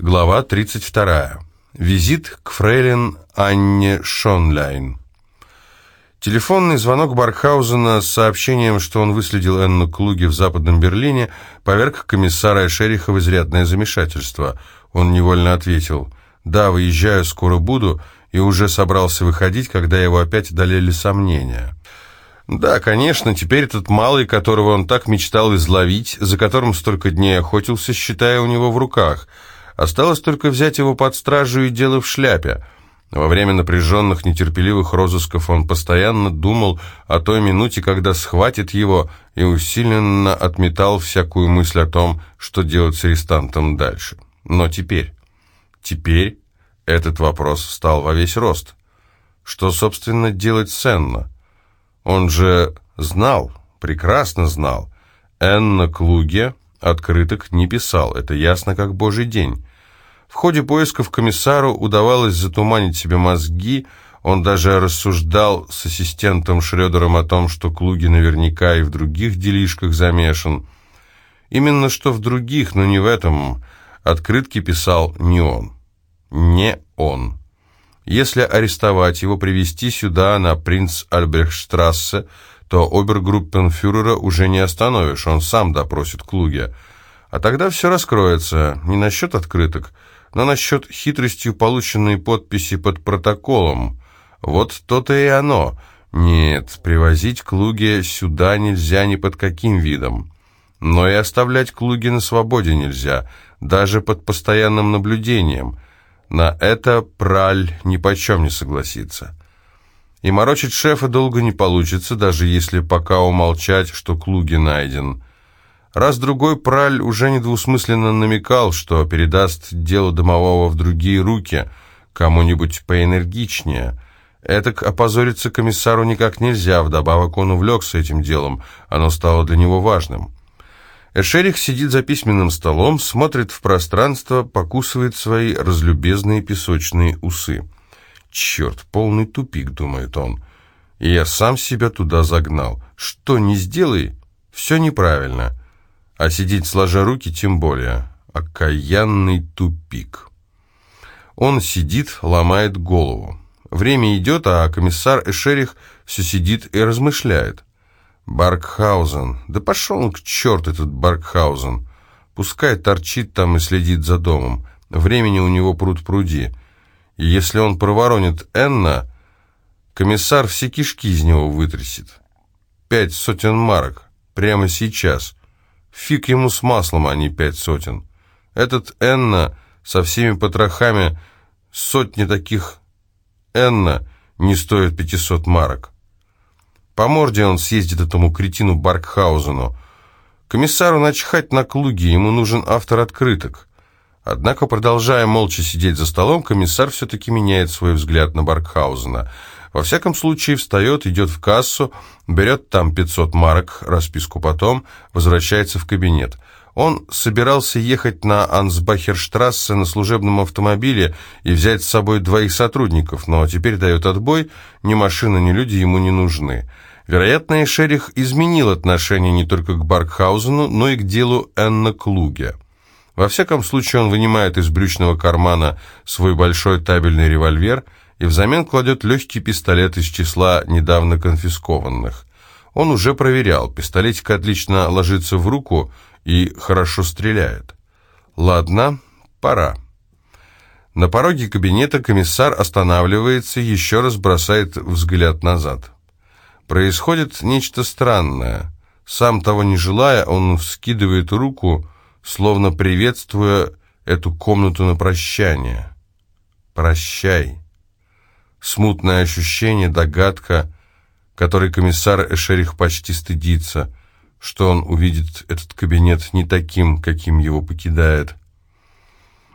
Глава 32. Визит к фрейлин Анне Шонляйн. Телефонный звонок Баркхаузена с сообщением, что он выследил Энну Клуги в Западном Берлине, поверг комиссара Эшериха в изрядное замешательство. Он невольно ответил «Да, выезжаю, скоро буду», и уже собрался выходить, когда его опять одолели сомнения. Да, конечно, теперь этот малый, которого он так мечтал изловить, за которым столько дней охотился, считая у него в руках – Осталось только взять его под стражу и дело в шляпе. Во время напряженных, нетерпеливых розысков он постоянно думал о той минуте, когда схватит его, и усиленно отметал всякую мысль о том, что делать с арестантом дальше. Но теперь, теперь этот вопрос встал во весь рост. Что, собственно, делать с Энно? Он же знал, прекрасно знал. Энна Клуге открыток не писал, это ясно как божий день. В ходе поисков комиссару удавалось затуманить себе мозги, он даже рассуждал с ассистентом Шрёдером о том, что Клуги наверняка и в других делишках замешан. Именно что в других, но не в этом. Открытки писал не он. Не он. Если арестовать его, привести сюда, на принц Альбрехштрассе, то обергруппенфюрера уже не остановишь, он сам допросит Клуге. А тогда все раскроется, не насчет открыток, но насчет хитростью полученной подписи под протоколом. Вот то-то и оно. Нет, привозить Клуги сюда нельзя ни под каким видом. Но и оставлять Клуги на свободе нельзя, даже под постоянным наблюдением. На это Праль ни почем не согласится. И морочить шефа долго не получится, даже если пока умолчать, что Клуги найден. Раз-другой Праль уже недвусмысленно намекал, что передаст дело домового в другие руки, кому-нибудь поэнергичнее. Этак опозориться комиссару никак нельзя, вдобавок он увлекся этим делом, оно стало для него важным. Эшерих сидит за письменным столом, смотрит в пространство, покусывает свои разлюбезные песочные усы. «Черт, полный тупик», — думает он. «И я сам себя туда загнал. Что не сделай, все неправильно». А сидеть сложа руки тем более. Окаянный тупик. Он сидит, ломает голову. Время идет, а комиссар Эшерих все сидит и размышляет. Баркхаузен. Да пошел он к черту, этот Баркхаузен. Пускай торчит там и следит за домом. Времени у него пруд пруди. И если он проворонит Энна, комиссар все кишки из него вытрясет. Пять сотен марок. Прямо сейчас. Фиг ему с маслом, а не пять сотен. Этот Энна со всеми потрохами, сотни таких Энна не стоит пятисот марок. По морде он съездит этому кретину Баркхаузену. Комиссару начхать на клуги, ему нужен автор открыток. Однако, продолжая молча сидеть за столом, комиссар все-таки меняет свой взгляд на Баркхаузена – во всяком случае, встает, идет в кассу, берет там 500 марок, расписку потом, возвращается в кабинет. Он собирался ехать на Ансбахерштрассе на служебном автомобиле и взять с собой двоих сотрудников, но теперь дает отбой, ни машина, ни люди ему не нужны. Вероятно, Шерих изменил отношение не только к Баркхаузену, но и к делу Энна Клуге. Во всяком случае, он вынимает из брючного кармана свой большой табельный револьвер – и взамен кладет легкий пистолет из числа недавно конфискованных. Он уже проверял, пистолетик отлично ложится в руку и хорошо стреляет. Ладно, пора. На пороге кабинета комиссар останавливается, еще раз бросает взгляд назад. Происходит нечто странное. Сам того не желая, он вскидывает руку, словно приветствуя эту комнату на прощание. «Прощай». Смутное ощущение, догадка, которой комиссар Эшерих почти стыдится, что он увидит этот кабинет не таким, каким его покидает.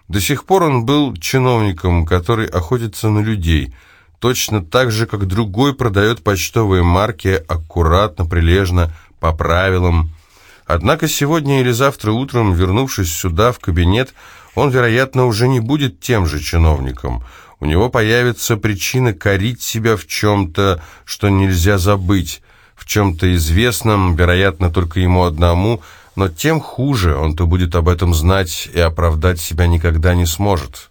До сих пор он был чиновником, который охотится на людей, точно так же, как другой продает почтовые марки аккуратно, прилежно, по правилам. Однако сегодня или завтра утром, вернувшись сюда, в кабинет, он, вероятно, уже не будет тем же чиновником – у него появится причина корить себя в чем-то, что нельзя забыть, в чем-то известном, вероятно, только ему одному, но тем хуже, он-то будет об этом знать и оправдать себя никогда не сможет.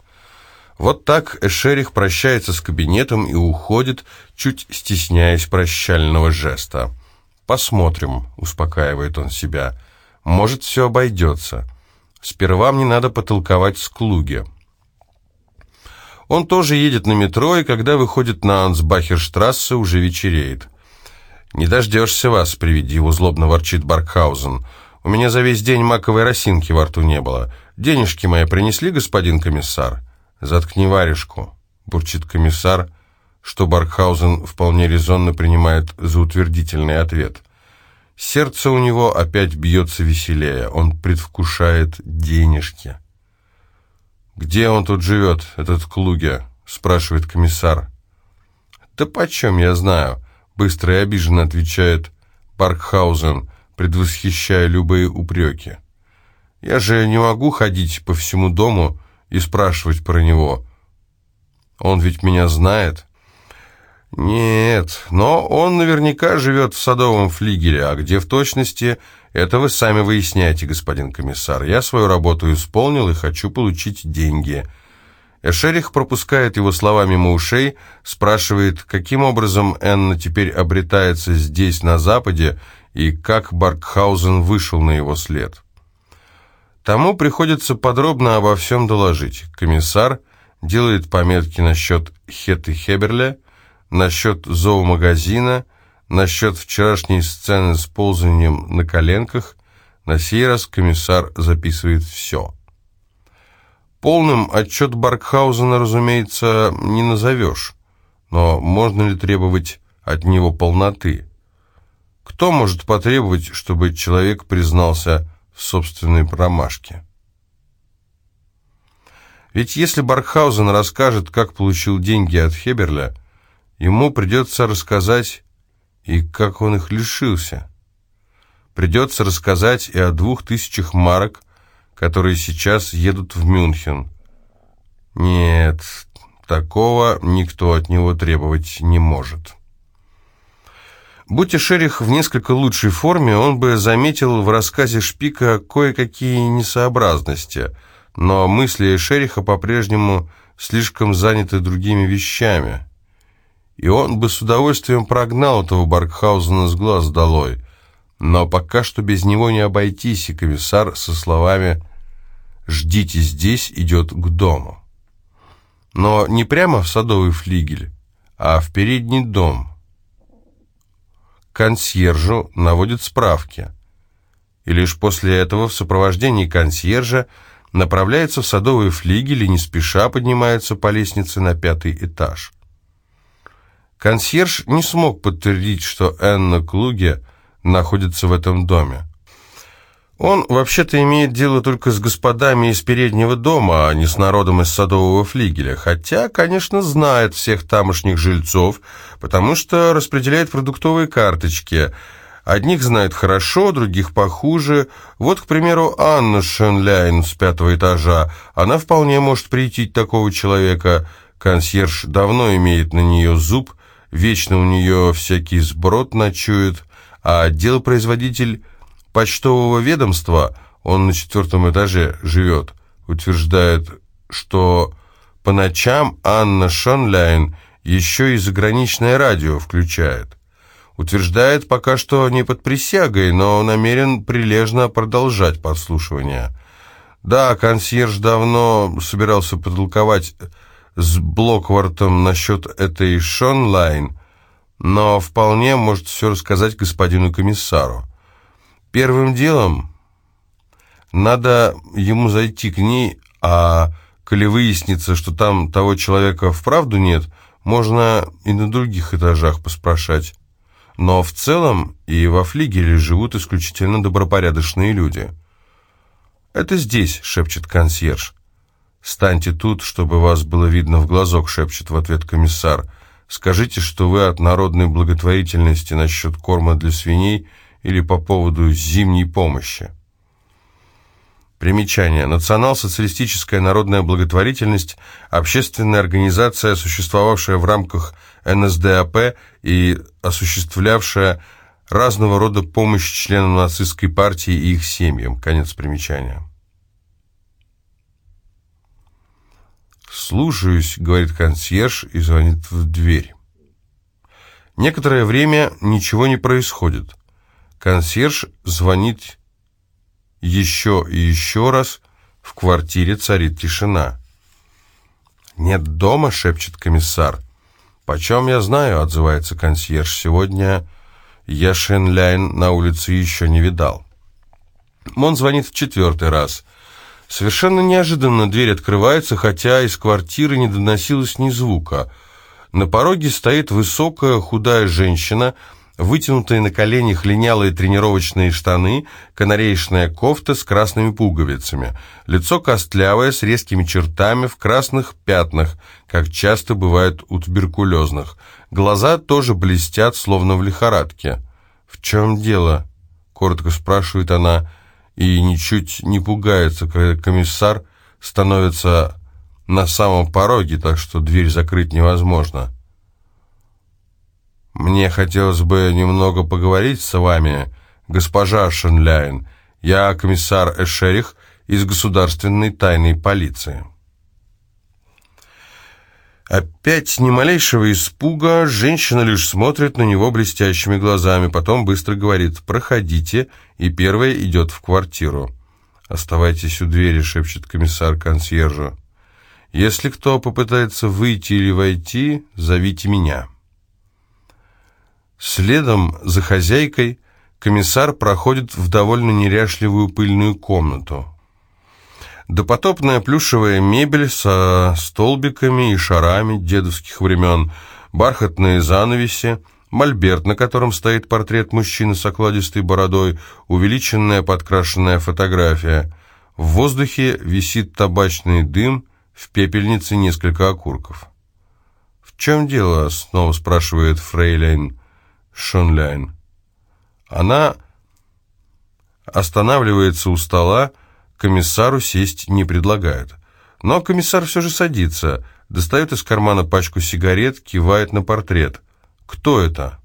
Вот так Эшерих прощается с кабинетом и уходит, чуть стесняясь прощального жеста. «Посмотрим», — успокаивает он себя, — «может, все обойдется. Сперва мне надо потолковать с Клуге». Он тоже едет на метро, и когда выходит на Ансбахерштрассе, уже вечереет. «Не дождешься вас», — при виде его злобно ворчит Баркхаузен. «У меня за весь день маковой росинки во рту не было. Денежки мои принесли, господин комиссар?» «Заткни варежку», — бурчит комиссар, что Баркхаузен вполне резонно принимает за утвердительный ответ. Сердце у него опять бьется веселее, он предвкушает денежки. «Где он тут живет, этот Клуге?» — спрашивает комиссар. «Да почем я знаю?» — быстро и обиженно отвечает Баркхаузен, предвосхищая любые упреки. «Я же не могу ходить по всему дому и спрашивать про него. Он ведь меня знает. Нет, но он наверняка живет в садовом флигеле, а где в точности, это вы сами выясняете, господин комиссар. Я свою работу исполнил и хочу получить деньги. Эшерих пропускает его слова мимо ушей, спрашивает, каким образом Энна теперь обретается здесь, на Западе, и как Баркхаузен вышел на его след. Тому приходится подробно обо всем доложить. Комиссар делает пометки насчет Хеты Хеберля, насчет зоомагазина, насчет вчерашней сцены с ползанием на коленках. На сей раз комиссар записывает все. Полным отчет Баркхаузена, разумеется, не назовешь, но можно ли требовать от него полноты? Кто может потребовать, чтобы человек признался в собственной промашке. Ведь если Баркхаузен расскажет, как получил деньги от Хеберля, ему придется рассказать и как он их лишился. Придется рассказать и о двух тысячах марок, которые сейчас едут в Мюнхен. Нет, такого никто от него требовать не может. Будь Шерих в несколько лучшей форме, он бы заметил в рассказе Шпика кое-какие несообразности, но мысли Шериха по-прежнему слишком заняты другими вещами. И он бы с удовольствием прогнал этого Баркхаузена с глаз долой. Но пока что без него не обойтись, и комиссар со словами «Ждите здесь» идет к дому. Но не прямо в садовый флигель, а в передний дом – консьержу наводит справки. И лишь после этого в сопровождении консьержа направляется в садовый флигель и не спеша поднимается по лестнице на пятый этаж. Консьерж не смог подтвердить, что Энна Клуге находится в этом доме. Он вообще-то имеет дело только с господами из переднего дома, а не с народом из садового флигеля, хотя, конечно, знает всех тамошних жильцов, потому что распределяет продуктовые карточки. Одних знает хорошо, других похуже. Вот, к примеру, Анна Шенляйн с пятого этажа. Она вполне может прийти такого человека. Консьерж давно имеет на нее зуб, вечно у нее всякий сброд ночует, а делопроизводитель почтового ведомства, он на четвертом этаже живет, утверждает, что по ночам Анна Шонляйн еще и заграничное радио включает. Утверждает пока что не под присягой, но намерен прилежно продолжать подслушивание. Да, консьерж давно собирался потолковать с Блоквартом насчет этой Шонлайн, но вполне может все рассказать господину комиссару. Первым делом надо ему зайти к ней, а коли выяснится, что там того человека вправду нет, можно и на других этажах поспрашать. Но в целом и во флигеле живут исключительно добропорядочные люди. «Это здесь», — шепчет консьерж. «Станьте тут, чтобы вас было видно в глазок», — шепчет в ответ комиссар. «Скажите, что вы от народной благотворительности насчет корма для свиней — или по поводу зимней помощи. Примечание. Национал-социалистическая народная благотворительность – общественная организация, существовавшая в рамках НСДАП и осуществлявшая разного рода помощь членам нацистской партии и их семьям. Конец примечания. «Слушаюсь», — говорит консьерж и звонит в дверь. Некоторое время ничего не происходит. Консьерж звонит еще и еще раз. В квартире царит тишина. «Нет дома», — шепчет комиссар. «Почем я знаю?» — отзывается консьерж. «Сегодня я Шенляйн на улице еще не видал». Он звонит в четвертый раз. Совершенно неожиданно дверь открывается, хотя из квартиры не доносилось ни звука. На пороге стоит высокая худая женщина — вытянутые на коленях линялые тренировочные штаны, канареечная кофта с красными пуговицами, лицо костлявое с резкими чертами в красных пятнах, как часто бывает у туберкулезных. Глаза тоже блестят, словно в лихорадке. «В чем дело?» — коротко спрашивает она, и ничуть не пугается, когда комиссар становится на самом пороге, так что дверь закрыть невозможно. «Мне хотелось бы немного поговорить с вами, госпожа Шенляйн. Я комиссар Эшерих из государственной тайной полиции». Опять ни малейшего испуга, женщина лишь смотрит на него блестящими глазами, потом быстро говорит «проходите», и первая идет в квартиру. «Оставайтесь у двери», — шепчет комиссар консьержу. «Если кто попытается выйти или войти, зовите меня». Следом за хозяйкой комиссар проходит в довольно неряшливую пыльную комнату. Допотопная плюшевая мебель со столбиками и шарами дедовских времен, бархатные занавеси, мольберт, на котором стоит портрет мужчины с окладистой бородой, увеличенная подкрашенная фотография. В воздухе висит табачный дым, в пепельнице несколько окурков. «В чем дело?» — снова спрашивает Фрейлейн. Шонляйн. Она останавливается у стола, комиссару сесть не предлагает. Но комиссар все же садится, достает из кармана пачку сигарет, кивает на портрет. «Кто это?»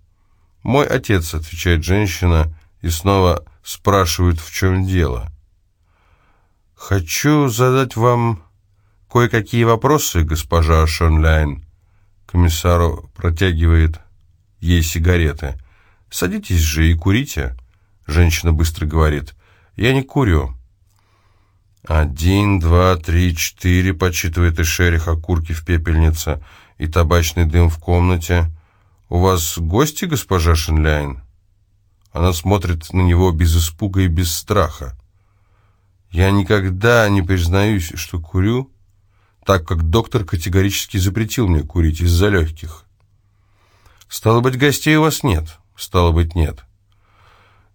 «Мой отец», — отвечает женщина, и снова спрашивает, в чем дело. «Хочу задать вам кое-какие вопросы, госпожа Шонляйн». Комиссару протягивает ей сигареты. «Садитесь же и курите». Женщина быстро говорит. «Я не курю». «Один, два, три, четыре», — подсчитывает Эшерих окурки в пепельнице и табачный дым в комнате. «У вас гости, госпожа Шенляйн?» Она смотрит на него без испуга и без страха. «Я никогда не признаюсь, что курю, так как доктор категорически запретил мне курить из-за легких. «Стало быть, гостей у вас нет?» «Стало быть, нет».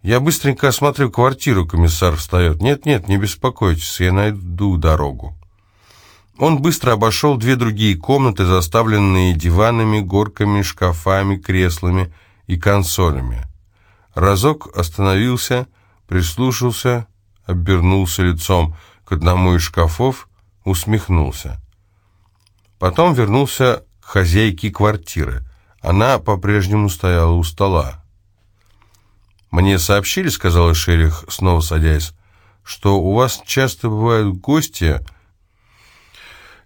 «Я быстренько осмотрю квартиру», — комиссар встает. «Нет-нет, не беспокойтесь, я найду дорогу». Он быстро обошел две другие комнаты, заставленные диванами, горками, шкафами, креслами и консолями. Разок остановился, прислушался, обернулся лицом к одному из шкафов, усмехнулся. Потом вернулся к хозяйке квартиры. Она по-прежнему стояла у стола. «Мне сообщили, — сказала Шерих, снова садясь, — что у вас часто бывают гости,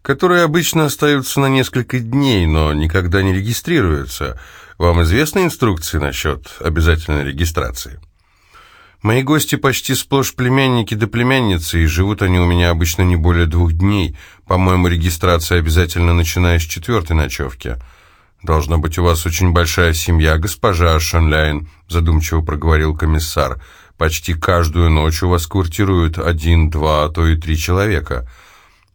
которые обычно остаются на несколько дней, но никогда не регистрируются. Вам известны инструкции насчет обязательной регистрации?» Мои гости почти сплошь племянники да племянницы, и живут они у меня обычно не более двух дней. По-моему, регистрация обязательно начиная с четвертой ночевки. «Должно быть, у вас очень большая семья, госпожа Шанляйн», задумчиво проговорил комиссар. «Почти каждую ночь у вас квартируют один, два, а то и три человека».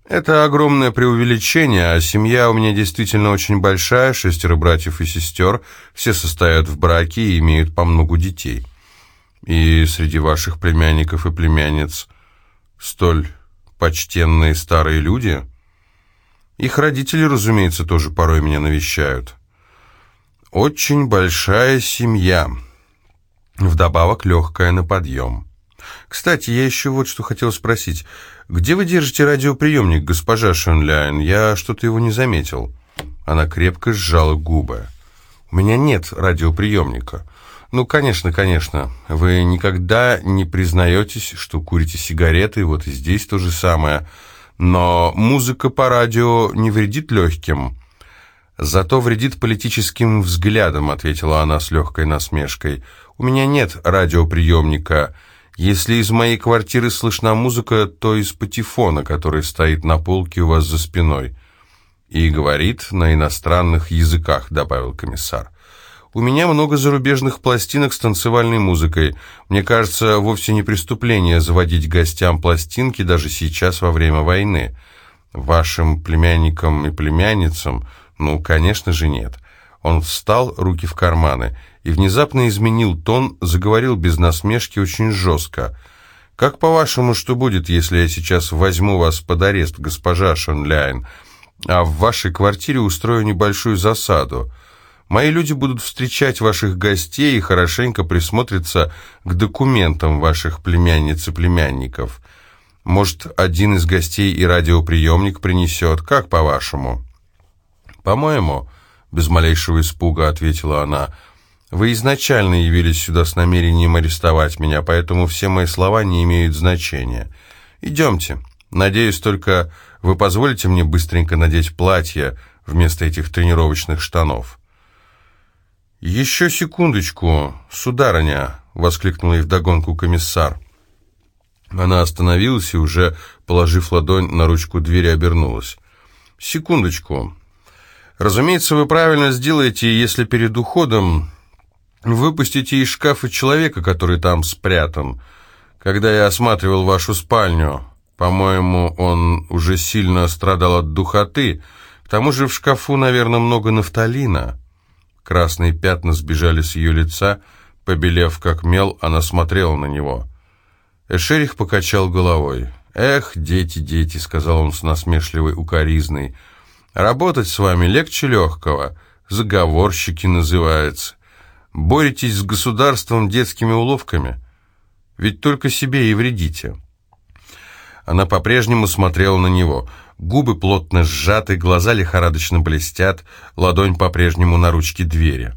«Это огромное преувеличение, а семья у меня действительно очень большая, шестеро братьев и сестер, все состоят в браке и имеют по многу детей. И среди ваших племянников и племянниц столь почтенные старые люди...» Их родители, разумеется, тоже порой меня навещают. Очень большая семья. Вдобавок легкая на подъем. Кстати, я еще вот что хотел спросить. Где вы держите радиоприемник, госпожа Шенляйн? Я что-то его не заметил. Она крепко сжала губы. У меня нет радиоприемника. «Ну, конечно, конечно. Вы никогда не признаетесь, что курите сигареты, вот и здесь то же самое. Но музыка по радио не вредит легким». «Зато вредит политическим взглядам», — ответила она с легкой насмешкой. «У меня нет радиоприемника. Если из моей квартиры слышна музыка, то из патефона, который стоит на полке у вас за спиной». «И говорит на иностранных языках», — добавил комиссар. У меня много зарубежных пластинок с танцевальной музыкой. Мне кажется, вовсе не преступление заводить гостям пластинки даже сейчас во время войны. Вашим племянникам и племянницам, ну, конечно же, нет. Он встал, руки в карманы, и внезапно изменил тон, заговорил без насмешки очень жестко. «Как по-вашему, что будет, если я сейчас возьму вас под арест, госпожа Шонляйн, а в вашей квартире устрою небольшую засаду?» Мои люди будут встречать ваших гостей и хорошенько присмотрятся к документам ваших племянниц и племянников. Может, один из гостей и радиоприемник принесет, как по-вашему?» «По-моему», — без малейшего испуга ответила она, — «вы изначально явились сюда с намерением арестовать меня, поэтому все мои слова не имеют значения. Идемте. Надеюсь, только вы позволите мне быстренько надеть платье вместо этих тренировочных штанов». «Еще секундочку, сударыня!» — воскликнул ей вдогонку комиссар. Она остановилась и, уже положив ладонь на ручку двери, обернулась. «Секундочку. Разумеется, вы правильно сделаете, если перед уходом выпустите из шкафа человека, который там спрятан. Когда я осматривал вашу спальню, по-моему, он уже сильно страдал от духоты. К тому же в шкафу, наверное, много нафталина». Красные пятна сбежали с ее лица, побелев как мел, она смотрела на него. Эшерих покачал головой. «Эх, дети, дети», — сказал он с насмешливой укоризной, — «работать с вами легче легкого, заговорщики называется. Боретесь с государством детскими уловками, ведь только себе и вредите». Она по-прежнему смотрела на него — Губы плотно сжаты, глаза лихорадочно блестят, ладонь по-прежнему на ручке двери.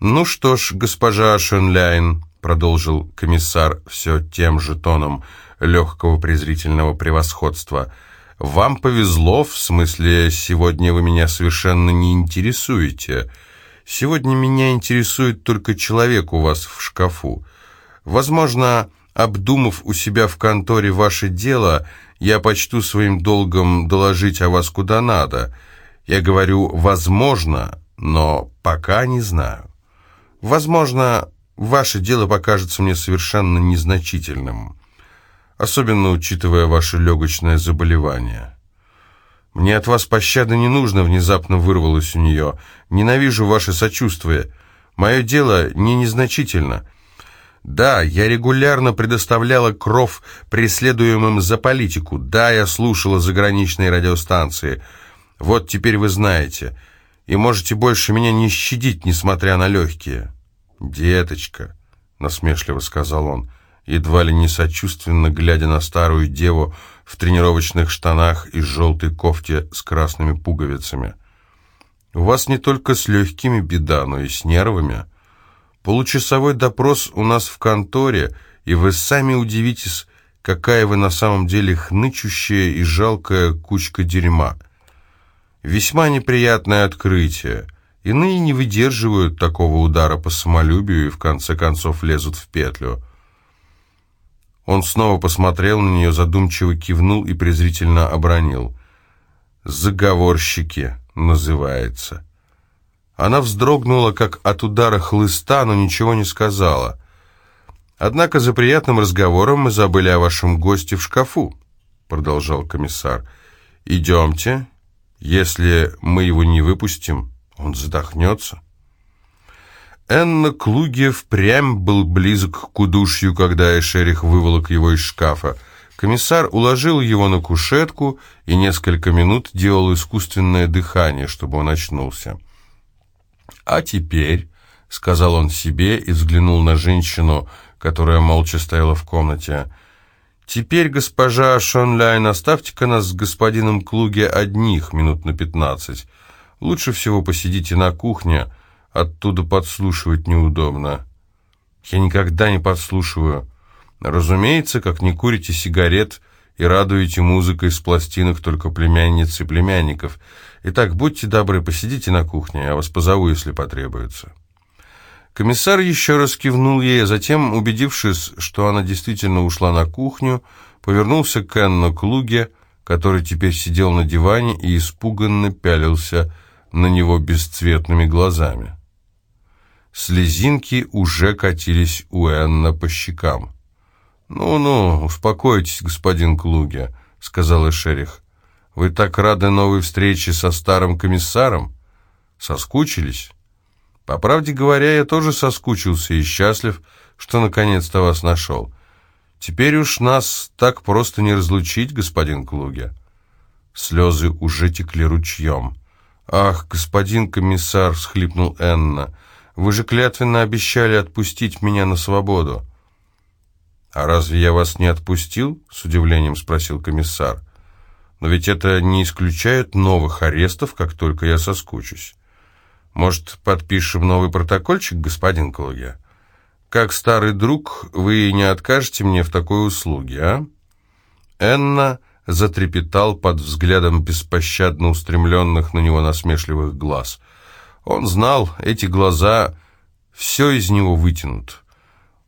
«Ну что ж, госпожа Шенляйн», — продолжил комиссар все тем же тоном легкого презрительного превосходства, «вам повезло, в смысле, сегодня вы меня совершенно не интересуете. Сегодня меня интересует только человек у вас в шкафу. Возможно, обдумав у себя в конторе ваше дело, — я почту своим долгом доложить о вас куда надо. Я говорю «возможно», но пока не знаю. Возможно, ваше дело покажется мне совершенно незначительным, особенно учитывая ваше легочное заболевание. Мне от вас пощады не нужно, внезапно вырвалось у нее. Ненавижу ваше сочувствие. Мое дело не незначительно. Да, я регулярно предоставляла кров преследуемым за политику. Да, я слушала заграничные радиостанции. Вот теперь вы знаете. И можете больше меня не щадить, несмотря на легкие. «Деточка», — насмешливо сказал он, едва ли не сочувственно глядя на старую деву в тренировочных штанах и желтой кофте с красными пуговицами. «У вас не только с легкими беда, но и с нервами». Получасовой допрос у нас в конторе, и вы сами удивитесь, какая вы на самом деле хнычущая и жалкая кучка дерьма. Весьма неприятное открытие. Иные не выдерживают такого удара по самолюбию и в конце концов лезут в петлю. Он снова посмотрел на нее, задумчиво кивнул и презрительно обронил. «Заговорщики» называется. Она вздрогнула, как от удара хлыста, но ничего не сказала. «Однако за приятным разговором мы забыли о вашем госте в шкафу», — продолжал комиссар. «Идемте. Если мы его не выпустим, он задохнется». Энна Клуги впрямь был близок к удушью, когда Эшерих выволок его из шкафа. Комиссар уложил его на кушетку и несколько минут делал искусственное дыхание, чтобы он очнулся. «А теперь», — сказал он себе и взглянул на женщину, которая молча стояла в комнате, «теперь, госпожа Шонляйн, оставьте-ка нас с господином Клуге одних минут на пятнадцать. Лучше всего посидите на кухне, оттуда подслушивать неудобно». Я никогда не подслушиваю. Разумеется, как не курите сигарет и радуете музыкой с пластинок только племянниц и племянников. Итак, будьте добры, посидите на кухне, я вас позову, если потребуется». Комиссар еще раз кивнул ей, а затем, убедившись, что она действительно ушла на кухню, повернулся к Энно Клуге, который теперь сидел на диване и испуганно пялился на него бесцветными глазами. Слезинки уже катились у Энна по щекам. «Ну-ну, успокойтесь, господин Клуге», — сказал Эшерих. «Вы так рады новой встрече со старым комиссаром? Соскучились?» «По правде говоря, я тоже соскучился и счастлив, что наконец-то вас нашел. Теперь уж нас так просто не разлучить, господин Клуге». Слезы уже текли ручьем. «Ах, господин комиссар!» — всхлипнул Энна. «Вы же клятвенно обещали отпустить меня на свободу». «А разве я вас не отпустил?» — с удивлением спросил комиссар. «Но ведь это не исключает новых арестов, как только я соскучусь. Может, подпишем новый протокольчик, господин Клуге? Как старый друг, вы не откажете мне в такой услуге, а?» Энна затрепетал под взглядом беспощадно устремленных на него насмешливых глаз. Он знал, эти глаза все из него вытянут.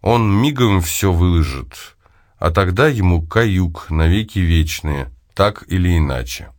Он мигом все выложит, а тогда ему каюк навеки вечные, так или иначе.